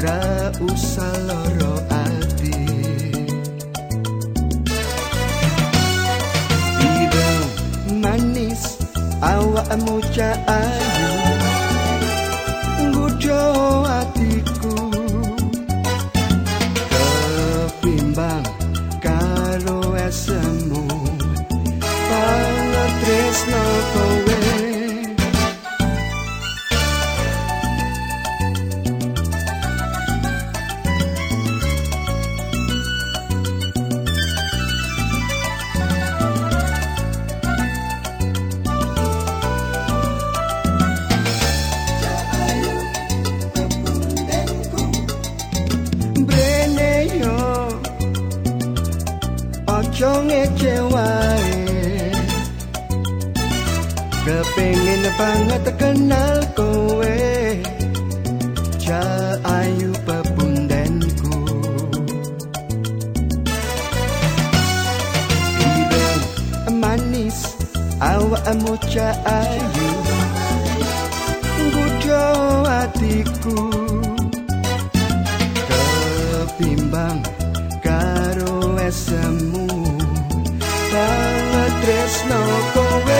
Ra usah loro ati. Ireng manis awakmu cak ayu. Gudo atiku. Kepimbang karo esemu Pangetresno kowe Kepengin banget kenal kowe. Ja ayu pepundenku Ireng manis awakmu ca ayu. Gudo hatiku Kepimbang karo esemu Banget tresno kowe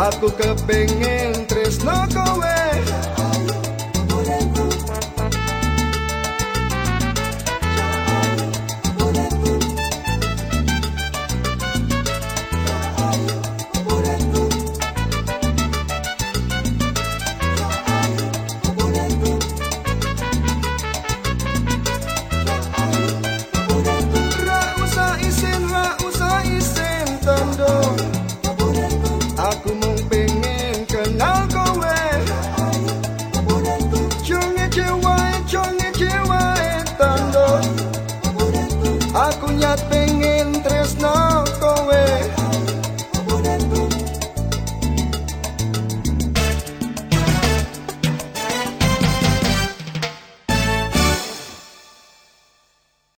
a tu que cuñate